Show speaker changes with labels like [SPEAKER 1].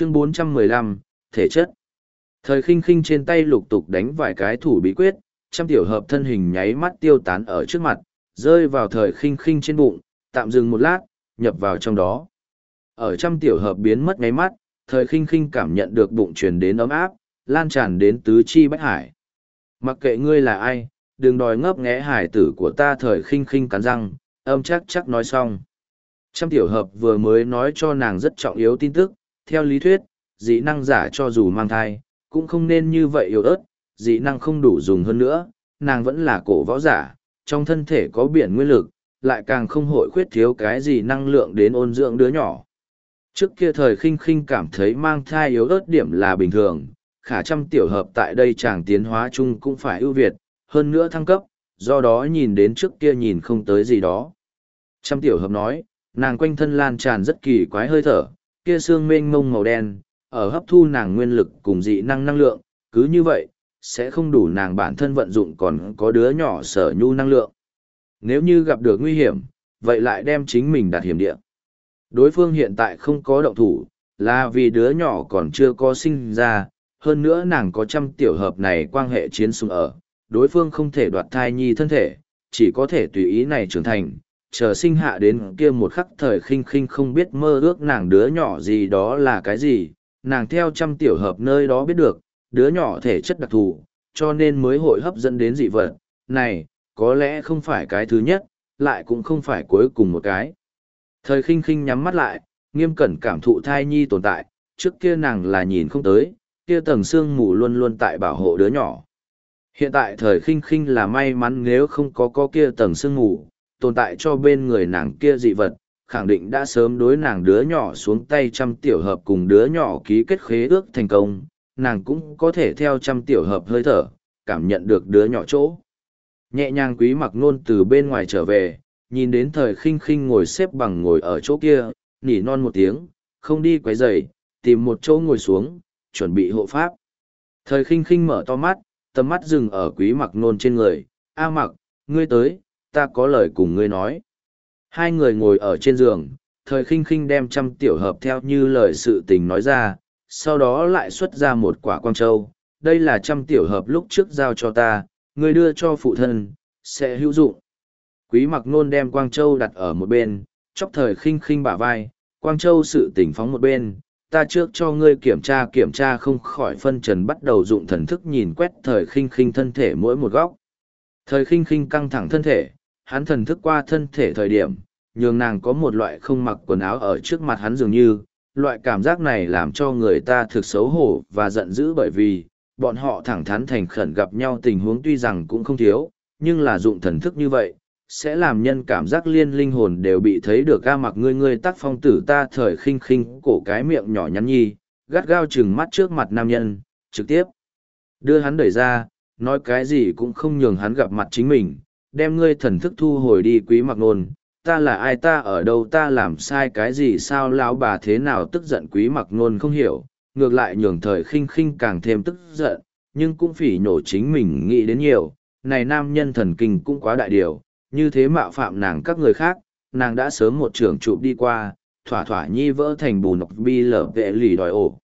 [SPEAKER 1] chương 415, thể chất. Thời khinh khinh trên tay lục tục đánh vài cái thủ bí quyết, trăm tiểu hợp thân hình nháy mắt tiêu tán ở trước mặt, rơi vào thời khinh khinh trên bụng, tạm dừng một lát, nhập vào trong đó. Ở trăm tiểu hợp biến mất nháy mắt, thời khinh khinh cảm nhận được bụng truyền đến ấm áp, lan tràn đến tứ chi bách hải. Mặc kệ ngươi là ai, đừng đòi ngấp nghé hải tử của ta thời khinh khinh cắn răng, âm chắc chắc nói xong. Trăm tiểu hợp vừa mới nói cho nàng rất trọng yếu tin tức, theo lý thuyết, dị năng giả cho dù mang thai, cũng không nên như vậy yếu ớt, dị năng không đủ dùng hơn nữa, nàng vẫn là cổ võ giả, trong thân thể có biển nguyên lực, lại càng không hội khuyết thiếu cái gì năng lượng đến ôn dưỡng đứa nhỏ. Trước kia thời khinh khinh cảm thấy mang thai yếu ớt điểm là bình thường, khả trăm tiểu hợp tại đây chàng tiến hóa chung cũng phải ưu việt, hơn nữa thăng cấp, do đó nhìn đến trước kia nhìn không tới gì đó. Trăm tiểu hợp nói, nàng quanh thân lan tràn rất kỳ quái hơi thở, kia xương mênh mông màu đen, ở hấp thu nàng nguyên lực cùng dị năng năng lượng, cứ như vậy, sẽ không đủ nàng bản thân vận dụng còn có đứa nhỏ sở nhu năng lượng. Nếu như gặp được nguy hiểm, vậy lại đem chính mình đặt hiểm địa. Đối phương hiện tại không có động thủ, là vì đứa nhỏ còn chưa có sinh ra, hơn nữa nàng có trăm tiểu hợp này quan hệ chiến xung ở, đối phương không thể đoạt thai nhi thân thể, chỉ có thể tùy ý này trưởng thành, chờ sinh hạ đến kia một khắc thời khinh khinh không biết mơ ước nàng đứa nhỏ gì đó là cái gì, nàng theo trăm tiểu hợp nơi đó biết được, đứa nhỏ thể chất đặc thù, cho nên mới hội hấp dẫn đến dị vật, này, có lẽ không phải cái thứ nhất, lại cũng không phải cuối cùng một cái. Thời khinh khinh nhắm mắt lại, nghiêm cẩn cảm thụ thai nhi tồn tại, trước kia nàng là nhìn không tới, kia tầng xương mù luôn luôn tại bảo hộ đứa nhỏ. Hiện tại thời khinh khinh là may mắn nếu không có có kia tầng xương mù, tồn tại cho bên người nàng kia dị vật, khẳng định đã sớm đối nàng đứa nhỏ xuống tay trăm tiểu hợp cùng đứa nhỏ ký kết khế ước thành công, nàng cũng có thể theo trăm tiểu hợp hơi thở, cảm nhận được đứa nhỏ chỗ. Nhẹ nhàng quý mặc nôn từ bên ngoài trở về, nhìn đến thời khinh khinh ngồi xếp bằng ngồi ở chỗ kia, nỉ non một tiếng, không đi quấy rầy, tìm một chỗ ngồi xuống, chuẩn bị hộ pháp. Thời khinh khinh mở to mắt, tầm mắt dừng ở quý mặc nôn trên người, A mặc, ngươi tới, ta có lời cùng ngươi nói. Hai người ngồi ở trên giường, thời khinh khinh đem trăm tiểu hợp theo như lời sự tình nói ra, sau đó lại xuất ra một quả quang châu. Đây là trăm tiểu hợp lúc trước giao cho ta, ngươi đưa cho phụ thân, sẽ hữu dụng. Quý mặc nôn đem quang châu đặt ở một bên, chóc thời khinh khinh bả vai, quang châu sự tỉnh phóng một bên. Ta trước cho ngươi kiểm tra kiểm tra không khỏi phân trần bắt đầu dụng thần thức nhìn quét thời khinh khinh thân thể mỗi một góc. Thời khinh khinh căng thẳng thân thể, hắn thần thức qua thân thể thời điểm, nhường nàng có một loại không mặc quần áo ở trước mặt hắn dường như, loại cảm giác này làm cho người ta thực xấu hổ và giận dữ bởi vì, bọn họ thẳng thắn thành khẩn gặp nhau tình huống tuy rằng cũng không thiếu, nhưng là dụng thần thức như vậy, sẽ làm nhân cảm giác liên linh hồn đều bị thấy được ga mặc ngươi ngươi tác phong tử ta thời khinh khinh cổ cái miệng nhỏ nhắn nhi, gắt gao chừng mắt trước mặt nam nhân, trực tiếp đưa hắn đẩy ra, nói cái gì cũng không nhường hắn gặp mặt chính mình, đem ngươi thần thức thu hồi đi quý mặc nôn, ta là ai ta ở đâu ta làm sai cái gì sao lão bà thế nào tức giận quý mặc nôn không hiểu, ngược lại nhường thời khinh khinh càng thêm tức giận, nhưng cũng phỉ nhổ chính mình nghĩ đến nhiều, này nam nhân thần kinh cũng quá đại điều, như thế mạo phạm nàng các người khác, nàng đã sớm một trưởng chụp đi qua, thỏa thỏa nhi vỡ thành bù nọc bi lở vệ lì đòi ổ.